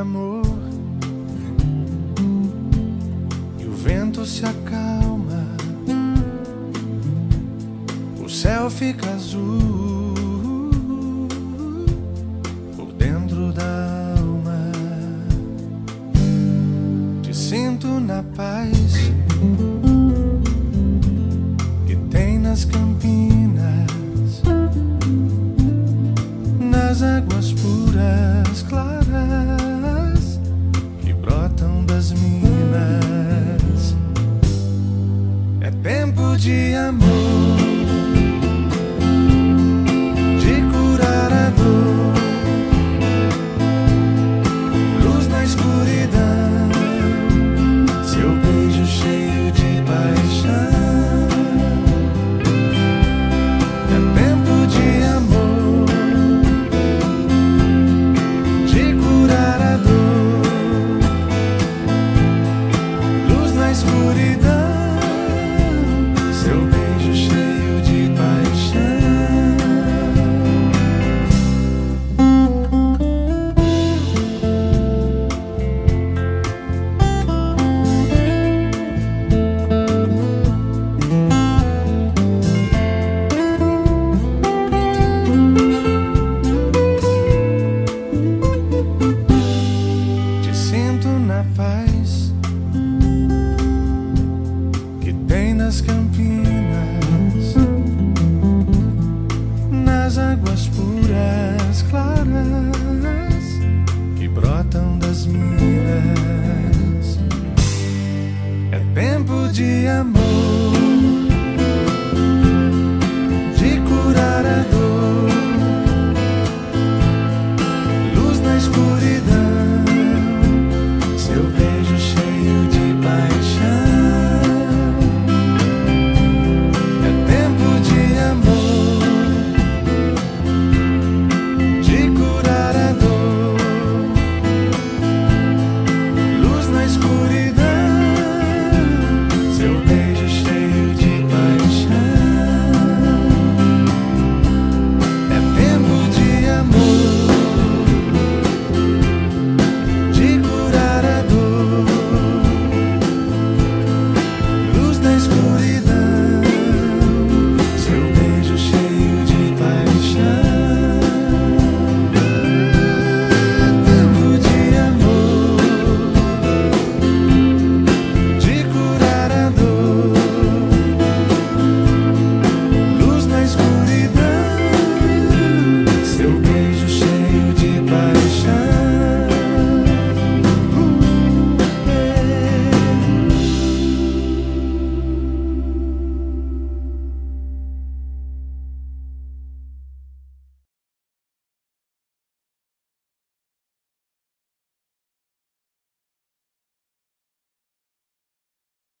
amor. E o vento se acalma, o céu fica azul por dentro da alma. Te sinto na paz de amor, faz que tem nas campinas, nas águas puras, claras que brotam das minas. É tempo de amor. de curar a dor, luz na Escuridão.